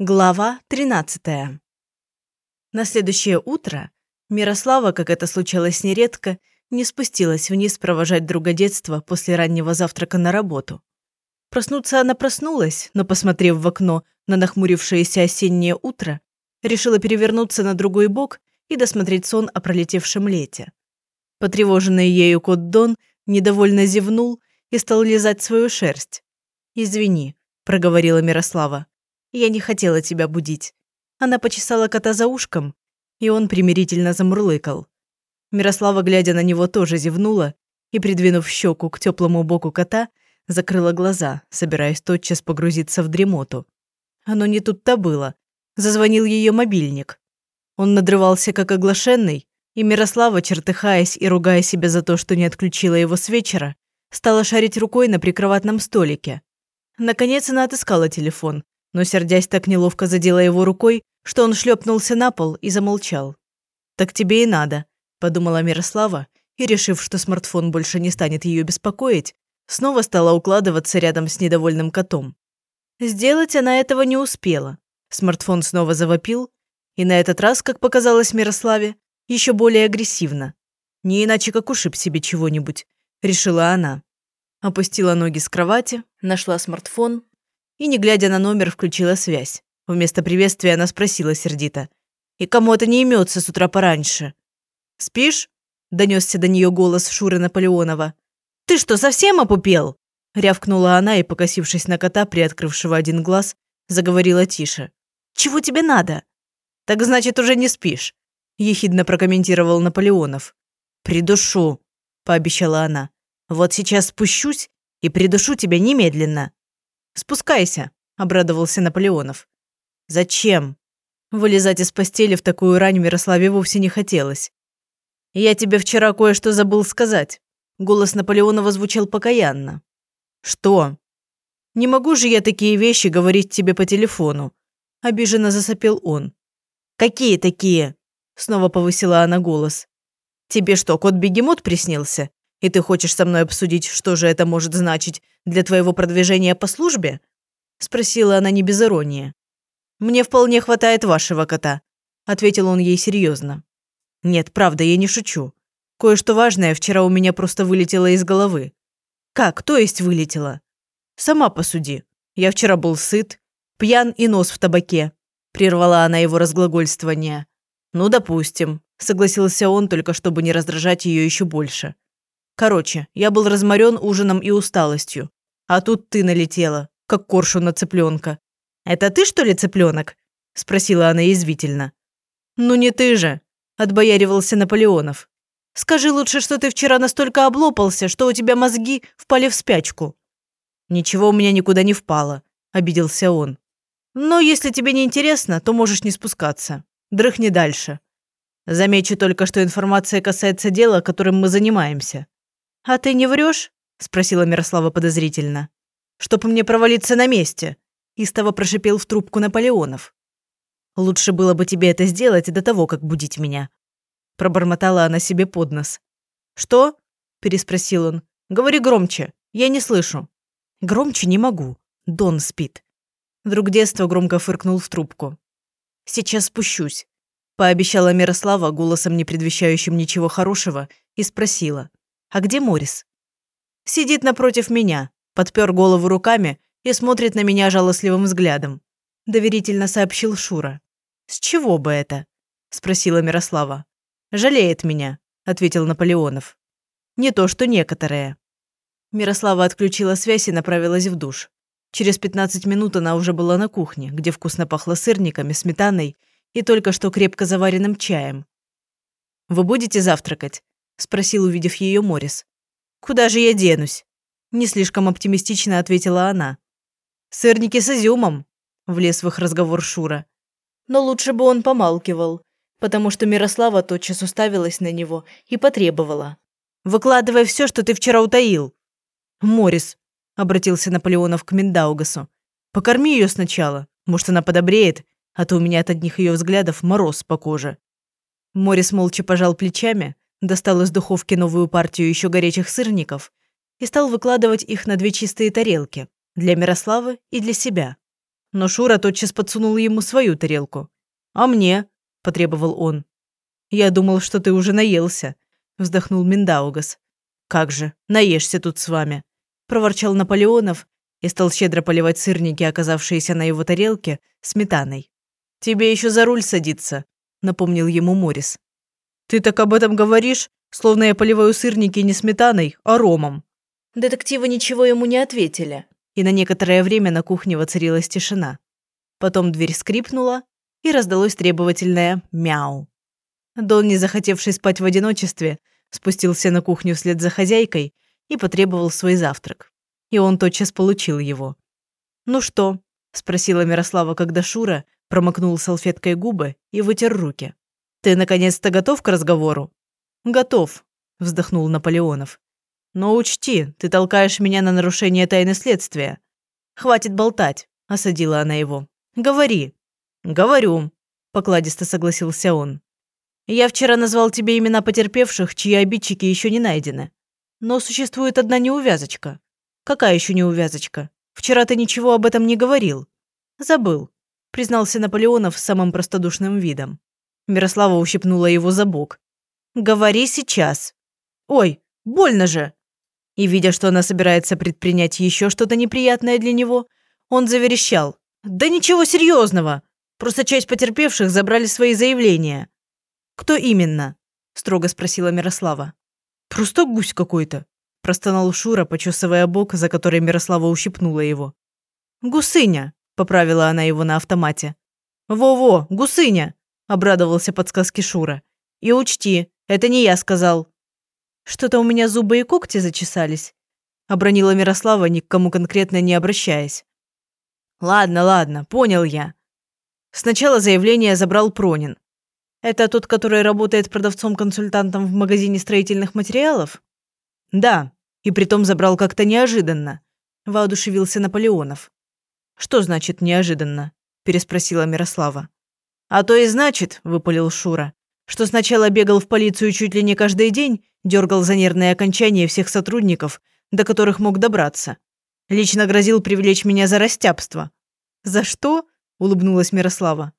Глава 13. На следующее утро Мирослава, как это случалось нередко, не спустилась вниз провожать друга детства после раннего завтрака на работу. Проснуться она проснулась, но, посмотрев в окно на нахмурившееся осеннее утро, решила перевернуться на другой бок и досмотреть сон о пролетевшем лете. Потревоженный ею кот Дон недовольно зевнул и стал лизать свою шерсть. «Извини», – проговорила Мирослава. Я не хотела тебя будить. Она почесала кота за ушком, и он примирительно замурлыкал. Мирослава, глядя на него, тоже зевнула и, придвинув щеку к теплому боку кота, закрыла глаза, собираясь тотчас погрузиться в дремоту. Оно не тут-то было. Зазвонил ее мобильник. Он надрывался, как оглашенный, и Мирослава, чертыхаясь и ругая себя за то, что не отключила его с вечера, стала шарить рукой на прикроватном столике. Наконец она отыскала телефон, но, сердясь, так неловко задела его рукой, что он шлепнулся на пол и замолчал. «Так тебе и надо», – подумала Мирослава, и, решив, что смартфон больше не станет ее беспокоить, снова стала укладываться рядом с недовольным котом. Сделать она этого не успела. Смартфон снова завопил, и на этот раз, как показалось Мирославе, еще более агрессивно. Не иначе, как ушиб себе чего-нибудь, решила она. Опустила ноги с кровати, нашла смартфон и, не глядя на номер, включила связь. Вместо приветствия она спросила сердито. «И кому это не имется с утра пораньше?» «Спишь?» – донесся до нее голос Шуры Наполеонова. «Ты что, совсем опупел?» – рявкнула она и, покосившись на кота, приоткрывшего один глаз, заговорила тише. «Чего тебе надо?» «Так значит, уже не спишь», – ехидно прокомментировал Наполеонов. «Придушу», – пообещала она. «Вот сейчас спущусь и придушу тебя немедленно». «Спускайся», – обрадовался Наполеонов. «Зачем?» Вылезать из постели в такую рань Мирославе вовсе не хотелось. «Я тебе вчера кое-что забыл сказать». Голос Наполеонова звучал покаянно. «Что?» «Не могу же я такие вещи говорить тебе по телефону», – обиженно засопел он. «Какие такие?» – снова повысила она голос. «Тебе что, кот-бегемот приснился? И ты хочешь со мной обсудить, что же это может значить для твоего продвижения по службе?» Спросила она не без иронии. «Мне вполне хватает вашего кота», – ответил он ей серьезно. «Нет, правда, я не шучу. Кое-что важное вчера у меня просто вылетело из головы». «Как? То есть вылетело?» «Сама посуди. Я вчера был сыт, пьян и нос в табаке», – прервала она его разглагольствование. «Ну, допустим», – согласился он, только чтобы не раздражать ее еще больше. Короче, я был разморен ужином и усталостью. А тут ты налетела, как коршу на цыпленка. «Это ты, что ли, цыпленок?» – спросила она язвительно. «Ну не ты же», – отбояривался Наполеонов. «Скажи лучше, что ты вчера настолько облопался, что у тебя мозги впали в спячку». «Ничего у меня никуда не впало», – обиделся он. «Но если тебе не интересно, то можешь не спускаться. Дрыхни дальше. Замечу только, что информация касается дела, которым мы занимаемся. «А ты не врешь?» – спросила Мирослава подозрительно. «Чтоб мне провалиться на месте», – истово прошипел в трубку Наполеонов. «Лучше было бы тебе это сделать до того, как будить меня», – пробормотала она себе под нос. «Что?» – переспросил он. «Говори громче, я не слышу». «Громче не могу. Дон спит». Друг детства громко фыркнул в трубку. «Сейчас спущусь», – пообещала Мирослава голосом, не предвещающим ничего хорошего, и спросила. А где Морис? Сидит напротив меня, подпер голову руками и смотрит на меня жалостливым взглядом. Доверительно сообщил Шура. «С чего бы это?» – спросила Мирослава. «Жалеет меня», – ответил Наполеонов. «Не то, что некоторые». Мирослава отключила связь и направилась в душ. Через 15 минут она уже была на кухне, где вкусно пахло сырниками, сметаной и только что крепко заваренным чаем. «Вы будете завтракать?» Спросил, увидев ее Морис. Куда же я денусь? Не слишком оптимистично ответила она. Сырники с изюмом, влез в их разговор Шура. Но лучше бы он помалкивал, потому что Мирослава тотчас уставилась на него и потребовала. «Выкладывай все, что ты вчера утаил». «Морис», — обратился Наполеонов к Миндаугасу, — «покорми ее сначала, может, она подобреет, а то у меня от одних ее взглядов мороз по коже». Морис молча пожал плечами, достал из духовки новую партию еще горячих сырников и стал выкладывать их на две чистые тарелки для Мирославы и для себя. Но Шура тотчас подсунул ему свою тарелку. «А мне?» – потребовал он. «Я думал, что ты уже наелся», – вздохнул Миндаугас. «Как же, наешься тут с вами», – проворчал Наполеонов и стал щедро поливать сырники, оказавшиеся на его тарелке, сметаной. «Тебе еще за руль садиться», – напомнил ему Морис. «Ты так об этом говоришь, словно я поливаю сырники не сметаной, а ромом». Детективы ничего ему не ответили, и на некоторое время на кухне воцарилась тишина. Потом дверь скрипнула, и раздалось требовательное «мяу». Дон, не захотевший спать в одиночестве, спустился на кухню вслед за хозяйкой и потребовал свой завтрак. И он тотчас получил его. «Ну что?» – спросила Мирослава, когда Шура промокнул салфеткой губы и вытер руки. «Ты наконец-то готов к разговору?» «Готов», – вздохнул Наполеонов. «Но учти, ты толкаешь меня на нарушение тайны следствия». «Хватит болтать», – осадила она его. «Говори». «Говорю», – покладисто согласился он. «Я вчера назвал тебе имена потерпевших, чьи обидчики еще не найдены. Но существует одна неувязочка». «Какая еще неувязочка? Вчера ты ничего об этом не говорил». «Забыл», – признался Наполеонов с самым простодушным видом. Мирослава ущипнула его за бок. «Говори сейчас». «Ой, больно же!» И, видя, что она собирается предпринять еще что-то неприятное для него, он заверещал. «Да ничего серьезного! Просто часть потерпевших забрали свои заявления». «Кто именно?» – строго спросила Мирослава. «Просто гусь какой-то», – простонал Шура, почесывая бок, за который Мирослава ущипнула его. «Гусыня», – поправила она его на автомате. «Во-во, гусыня», – обрадовался подсказке Шура. «И учти, это не я сказал». «Что-то у меня зубы и когти зачесались», – обронила Мирослава, ни к кому конкретно не обращаясь. «Ладно, ладно, понял я». Сначала заявление забрал Пронин. «Это тот, который работает продавцом-консультантом в магазине строительных материалов?» «Да, и притом забрал как-то неожиданно», – воодушевился Наполеонов. «Что значит неожиданно?» – переспросила Мирослава. «А то и значит», – выпалил Шура, что сначала бегал в полицию чуть ли не каждый день, дергал за нервные окончания всех сотрудников, до которых мог добраться. Лично грозил привлечь меня за растяпство. «За что?» – улыбнулась Мирослава.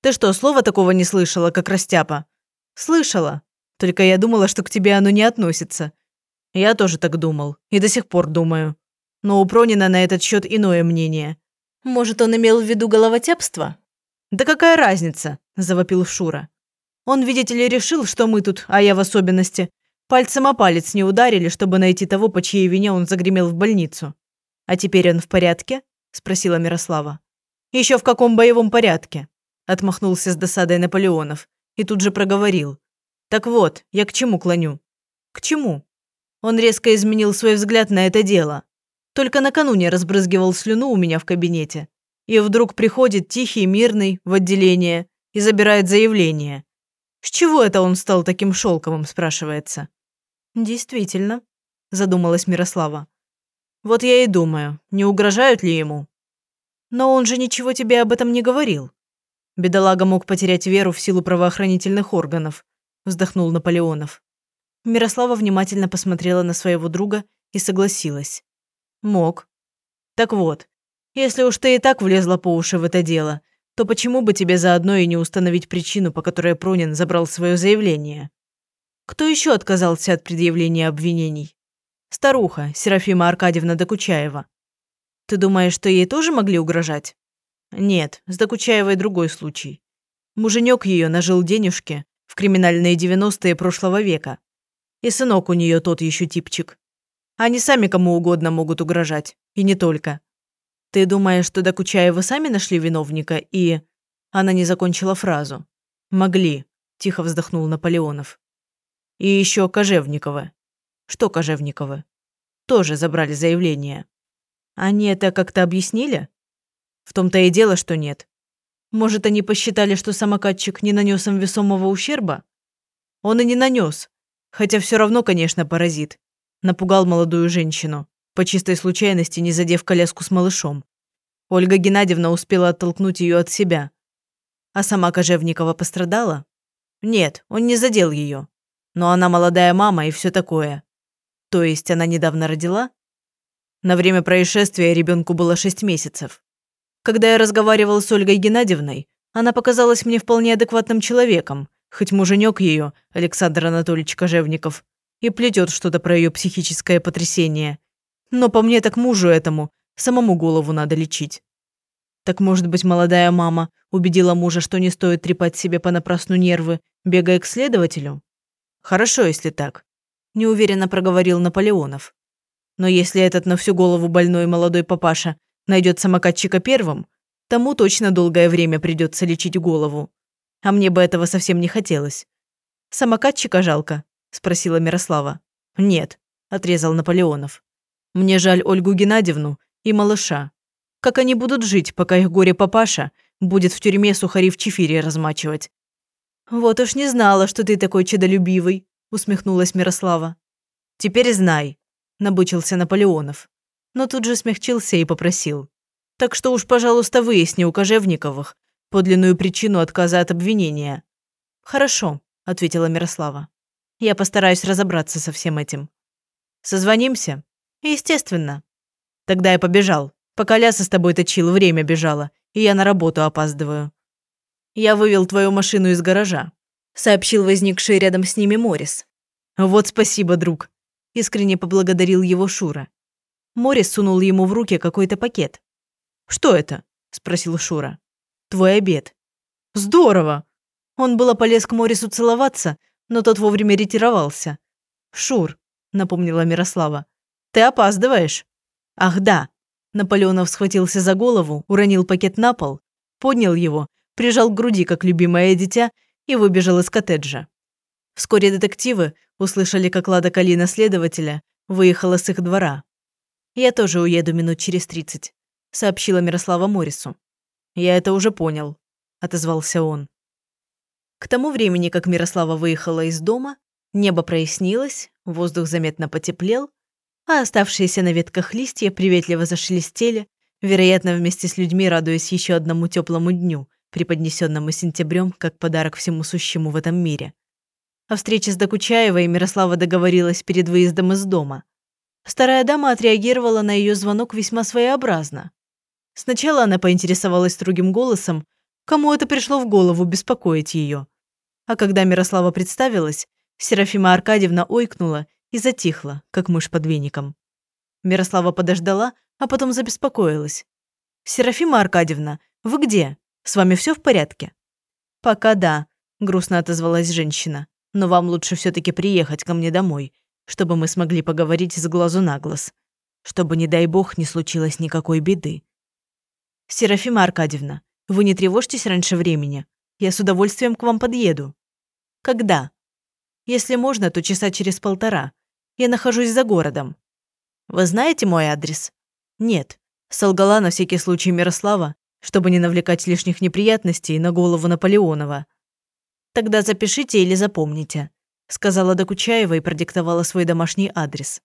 «Ты что, слова такого не слышала, как растяпа?» «Слышала. Только я думала, что к тебе оно не относится». «Я тоже так думал. И до сих пор думаю. Но у Пронина на этот счет иное мнение. Может, он имел в виду головотяпство?» «Да какая разница?» – завопил Шура. «Он, видите ли, решил, что мы тут, а я в особенности, Пальцем о палец не ударили, чтобы найти того, по чьей вине он загремел в больницу. «А теперь он в порядке?» – спросила Мирослава. «Еще в каком боевом порядке?» – отмахнулся с досадой Наполеонов и тут же проговорил. «Так вот, я к чему клоню?» «К чему?» Он резко изменил свой взгляд на это дело. Только накануне разбрызгивал слюну у меня в кабинете. И вдруг приходит тихий, мирный, в отделение и забирает заявление. С чего это он стал таким шелковым, спрашивается? Действительно, задумалась Мирослава. Вот я и думаю, не угрожают ли ему? Но он же ничего тебе об этом не говорил. Бедолага мог потерять веру в силу правоохранительных органов, вздохнул Наполеонов. Мирослава внимательно посмотрела на своего друга и согласилась. Мог. Так вот, если уж ты и так влезла по уши в это дело, то почему бы тебе заодно и не установить причину, по которой Пронин забрал свое заявление? Кто еще отказался от предъявления обвинений? Старуха, Серафима Аркадьевна Докучаева. Ты думаешь, что ей тоже могли угрожать? Нет, с Докучаевой другой случай. Муженек ее нажил денежки в криминальные 90-е прошлого века. И сынок у нее тот еще типчик. Они сами кому угодно могут угрожать. И не только. «Ты думаешь, что Докучаевы сами нашли виновника и...» Она не закончила фразу. «Могли», – тихо вздохнул Наполеонов. «И еще Кожевниковы». «Что Кожевниковы?» «Тоже забрали заявление». «Они это как-то объяснили?» «В том-то и дело, что нет. Может, они посчитали, что самокатчик не нанес им весомого ущерба?» «Он и не нанес. Хотя все равно, конечно, паразит. Напугал молодую женщину по чистой случайности не задев коляску с малышом. Ольга Геннадьевна успела оттолкнуть ее от себя. А сама Кожевникова пострадала? Нет, он не задел ее. Но она молодая мама и все такое. То есть она недавно родила? На время происшествия ребенку было 6 месяцев. Когда я разговаривал с Ольгой Геннадьевной, она показалась мне вполне адекватным человеком, хоть муженек ее, Александр Анатольевич Кожевников, и плетет что-то про ее психическое потрясение. Но по мне так мужу этому, самому голову надо лечить. Так может быть, молодая мама убедила мужа, что не стоит трепать себе понапрасну нервы, бегая к следователю? Хорошо, если так. Неуверенно проговорил Наполеонов. Но если этот на всю голову больной молодой папаша найдет самокатчика первым, тому точно долгое время придется лечить голову. А мне бы этого совсем не хотелось. Самокатчика жалко, спросила Мирослава. «Нет», – отрезал Наполеонов. «Мне жаль Ольгу Геннадьевну и малыша. Как они будут жить, пока их горе-папаша будет в тюрьме сухари в чефире размачивать?» «Вот уж не знала, что ты такой чудолюбивый», – усмехнулась Мирослава. «Теперь знай», – набычился Наполеонов. Но тут же смягчился и попросил. «Так что уж, пожалуйста, выясни у Кожевниковых подлинную причину отказа от обвинения». «Хорошо», – ответила Мирослава. Я постараюсь разобраться со всем этим. Созвонимся? Естественно. Тогда я побежал. Пока ляса с тобой точил, время бежало, и я на работу опаздываю. Я вывел твою машину из гаража, сообщил возникший рядом с ними Морис. Вот спасибо, друг. Искренне поблагодарил его Шура. Морис сунул ему в руки какой-то пакет. «Что это?» – спросил Шура. «Твой обед». «Здорово!» Он было полез к Морису целоваться, но тот вовремя ретировался. «Шур», — напомнила Мирослава, — «ты опаздываешь». «Ах, да». Наполеонов схватился за голову, уронил пакет на пол, поднял его, прижал к груди, как любимое дитя, и выбежал из коттеджа. Вскоре детективы услышали, как Лада Калина следователя выехала с их двора. «Я тоже уеду минут через тридцать», — сообщила Мирослава Морису. «Я это уже понял», — отозвался он. К тому времени, как Мирослава выехала из дома, небо прояснилось, воздух заметно потеплел, а оставшиеся на ветках листья приветливо зашелестели, вероятно, вместе с людьми радуясь еще одному теплому дню, преподнесенному сентябрем как подарок всему сущему в этом мире. О встрече с Докучаевой Мирослава договорилась перед выездом из дома. Старая дама отреагировала на ее звонок весьма своеобразно. Сначала она поинтересовалась строгим голосом, кому это пришло в голову беспокоить ее. А когда Мирослава представилась, Серафима Аркадьевна ойкнула и затихла, как мышь под веником. Мирослава подождала, а потом забеспокоилась. «Серафима Аркадьевна, вы где? С вами все в порядке?» «Пока да», – грустно отозвалась женщина. «Но вам лучше все таки приехать ко мне домой, чтобы мы смогли поговорить с глазу на глаз. Чтобы, не дай бог, не случилось никакой беды». «Серафима Аркадьевна, вы не тревожьтесь раньше времени. Я с удовольствием к вам подъеду. Когда? Если можно, то часа через полтора. Я нахожусь за городом. Вы знаете мой адрес? Нет. Солгала на всякий случай Мирослава, чтобы не навлекать лишних неприятностей на голову Наполеонова. Тогда запишите или запомните, сказала Докучаева и продиктовала свой домашний адрес.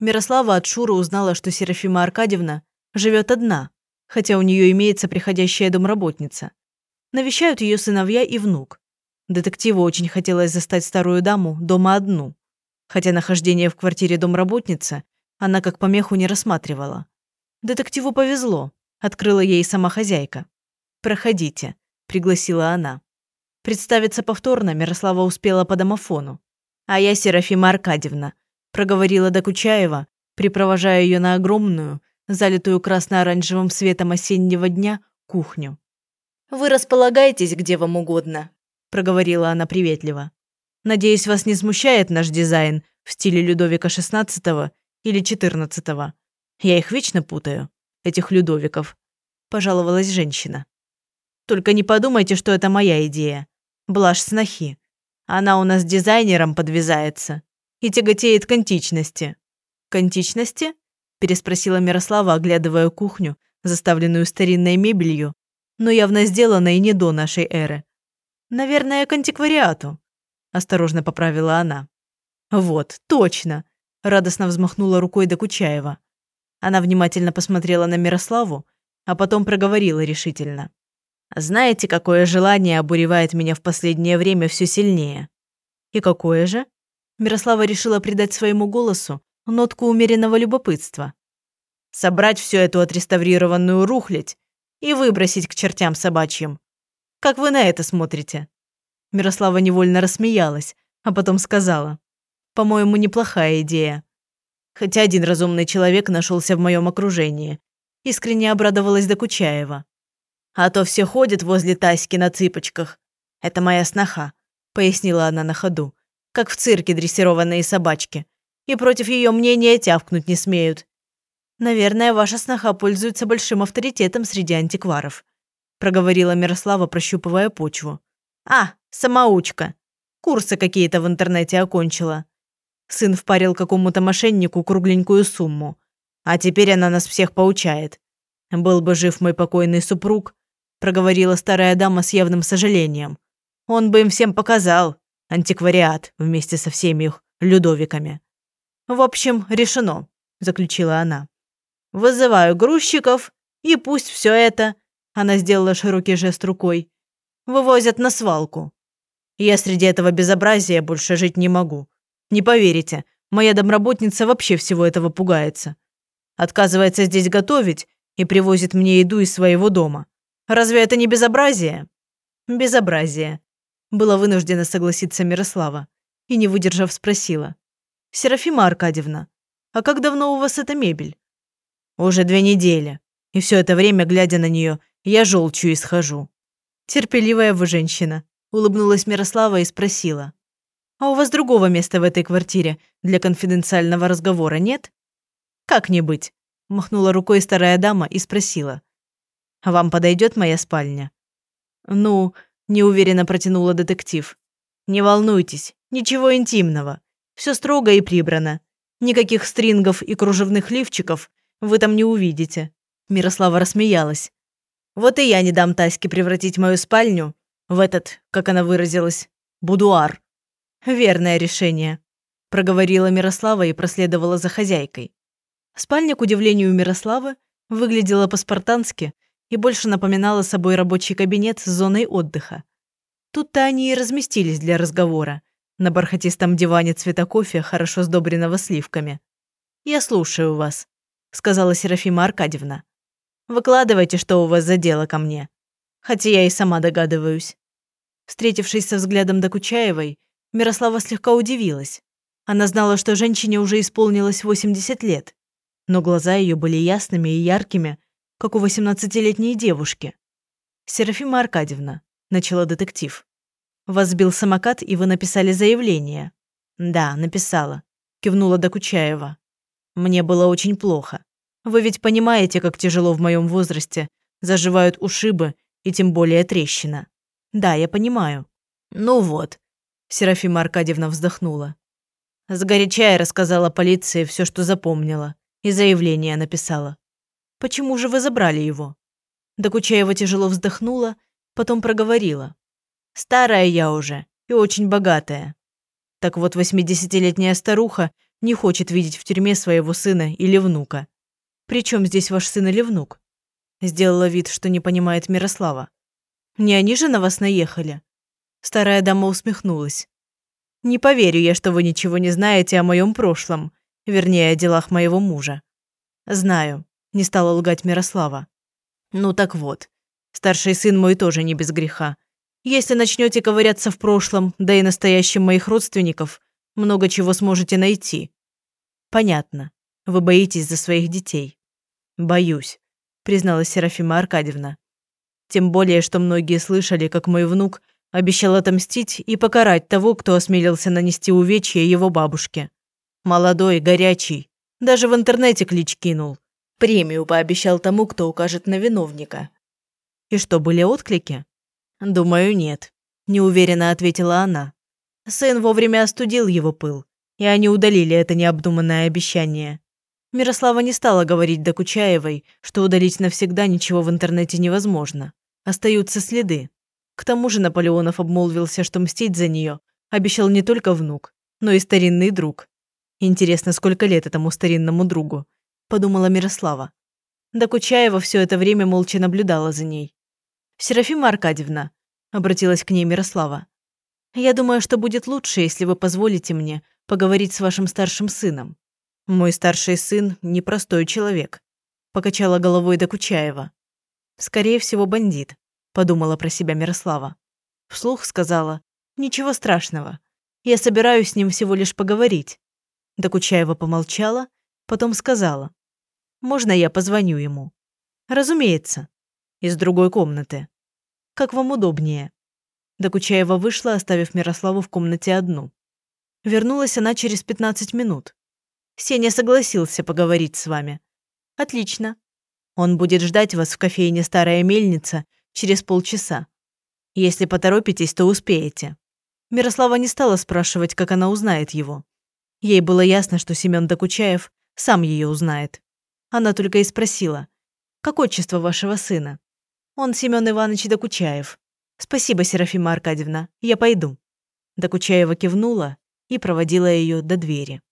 Мирослава от Шуры узнала, что Серафима Аркадьевна живет одна, хотя у нее имеется приходящая домработница. Навещают ее сыновья и внук. Детективу очень хотелось застать старую даму дома одну, хотя нахождение в квартире домработницы она как помеху не рассматривала. Детективу повезло, открыла ей сама хозяйка. «Проходите», – пригласила она. Представиться повторно Мирослава успела по домофону. «А я Серафима Аркадьевна», – проговорила Докучаева, припровожая ее на огромную, залитую красно-оранжевым светом осеннего дня, кухню. «Вы располагаетесь где вам угодно», – проговорила она приветливо. «Надеюсь, вас не смущает наш дизайн в стиле Людовика XVI или XIV. Я их вечно путаю, этих Людовиков», – пожаловалась женщина. «Только не подумайте, что это моя идея. Блажь снохи. Она у нас дизайнером подвязается и тяготеет к античности». «К античности?» – переспросила Мирослава, оглядывая кухню, заставленную старинной мебелью но явно сделано и не до нашей эры. Наверное, к антиквариату, осторожно поправила она. Вот, точно, радостно взмахнула рукой Докучаева. Она внимательно посмотрела на Мирославу, а потом проговорила решительно. «Знаете, какое желание обуревает меня в последнее время все сильнее?» «И какое же?» Мирослава решила придать своему голосу нотку умеренного любопытства. «Собрать всю эту отреставрированную рухлядь и выбросить к чертям собачьим. Как вы на это смотрите?» Мирослава невольно рассмеялась, а потом сказала. «По-моему, неплохая идея. Хотя один разумный человек нашелся в моем окружении. Искренне обрадовалась Докучаева. А то все ходят возле Таськи на цыпочках. Это моя сноха», — пояснила она на ходу. «Как в цирке дрессированные собачки. И против ее мнения тявкнуть не смеют. Наверное, ваша сноха пользуется большим авторитетом среди антикваров», – проговорила Мирослава, прощупывая почву. «А, самоучка. Курсы какие-то в интернете окончила. Сын впарил какому-то мошеннику кругленькую сумму. А теперь она нас всех поучает. Был бы жив мой покойный супруг, проговорила старая дама с явным сожалением. Он бы им всем показал антиквариат вместе со всеми их Людовиками. В общем, решено, заключила она. Вызываю грузчиков, и пусть все это, она сделала широкий жест рукой, вывозят на свалку. Я среди этого безобразия больше жить не могу. Не поверите, моя домработница вообще всего этого пугается. Отказывается здесь готовить и привозит мне еду из своего дома. Разве это не безобразие? Безобразие. Была вынуждена согласиться Мирослава и, не выдержав, спросила. «Серафима Аркадьевна, а как давно у вас эта мебель?» Уже две недели. И все это время, глядя на нее, я желчью исхожу. Терпеливая вы женщина. Улыбнулась Мирослава и спросила. А у вас другого места в этой квартире для конфиденциального разговора нет? Как не быть? Махнула рукой старая дама и спросила. Вам подойдет моя спальня? Ну, неуверенно протянула детектив. Не волнуйтесь, ничего интимного. Все строго и прибрано. Никаких стрингов и кружевных лифчиков, вы там не увидите». Мирослава рассмеялась. «Вот и я не дам Таське превратить мою спальню в этот, как она выразилась, будуар». «Верное решение», – проговорила Мирослава и проследовала за хозяйкой. Спальня, к удивлению Мирославы, выглядела по-спартански и больше напоминала собой рабочий кабинет с зоной отдыха. Тут-то они и разместились для разговора, на бархатистом диване цвета кофе, хорошо сдобренного сливками. «Я слушаю вас», сказала Серафима Аркадьевна. «Выкладывайте, что у вас за дело ко мне. Хотя я и сама догадываюсь». Встретившись со взглядом Докучаевой, Мирослава слегка удивилась. Она знала, что женщине уже исполнилось 80 лет, но глаза ее были ясными и яркими, как у 18-летней девушки. «Серафима Аркадьевна», – начала детектив. «Вас сбил самокат, и вы написали заявление». «Да, написала», – кивнула Докучаева. «Мне было очень плохо. Вы ведь понимаете, как тяжело в моем возрасте заживают ушибы и тем более трещина. Да, я понимаю. Ну вот. Серафима Аркадьевна вздохнула. Сгоряча я рассказала полиции все, что запомнила, и заявление написала. Почему же вы забрали его? Докучаева тяжело вздохнула, потом проговорила. Старая я уже и очень богатая. Так вот, восьмидесятилетняя старуха не хочет видеть в тюрьме своего сына или внука. «При чем здесь ваш сын или внук?» Сделала вид, что не понимает Мирослава. «Не они же на вас наехали?» Старая дама усмехнулась. «Не поверю я, что вы ничего не знаете о моем прошлом, вернее, о делах моего мужа». «Знаю», – не стала лгать Мирослава. «Ну так вот, старший сын мой тоже не без греха. Если начнете ковыряться в прошлом, да и настоящем моих родственников, много чего сможете найти». «Понятно. Вы боитесь за своих детей. Боюсь, призналась Серафима Аркадьевна. Тем более, что многие слышали, как мой внук обещал отомстить и покарать того, кто осмелился нанести увечья его бабушке. Молодой, горячий, даже в интернете клич кинул. Премию пообещал тому, кто укажет на виновника. И что, были отклики? Думаю, нет, неуверенно ответила она. Сын вовремя остудил его пыл, и они удалили это необдуманное обещание. Мирослава не стала говорить Докучаевой, что удалить навсегда ничего в интернете невозможно. Остаются следы. К тому же Наполеонов обмолвился, что мстить за нее обещал не только внук, но и старинный друг. Интересно, сколько лет этому старинному другу, подумала Мирослава. Докучаева все это время молча наблюдала за ней. Серафима Аркадьевна, обратилась к ней Мирослава. Я думаю, что будет лучше, если вы позволите мне поговорить с вашим старшим сыном. «Мой старший сын – непростой человек», – покачала головой Докучаева. Скорее всего, бандит, подумала про себя Мирослава. Вслух сказала, ничего страшного. Я собираюсь с ним всего лишь поговорить. Докучаева помолчала, потом сказала, можно я позвоню ему? Разумеется. Из другой комнаты. Как вам удобнее. Докучаева вышла, оставив Мирославу в комнате одну. Вернулась она через 15 минут. Сеня согласился поговорить с вами. Отлично. Он будет ждать вас в кофейне «Старая мельница» через полчаса. Если поторопитесь, то успеете. Мирослава не стала спрашивать, как она узнает его. Ей было ясно, что Семен Докучаев сам ее узнает. Она только и спросила, «Как отчество вашего сына?» «Он Семен Иванович Докучаев». «Спасибо, Серафима Аркадьевна, я пойду». Докучаева кивнула и проводила ее до двери.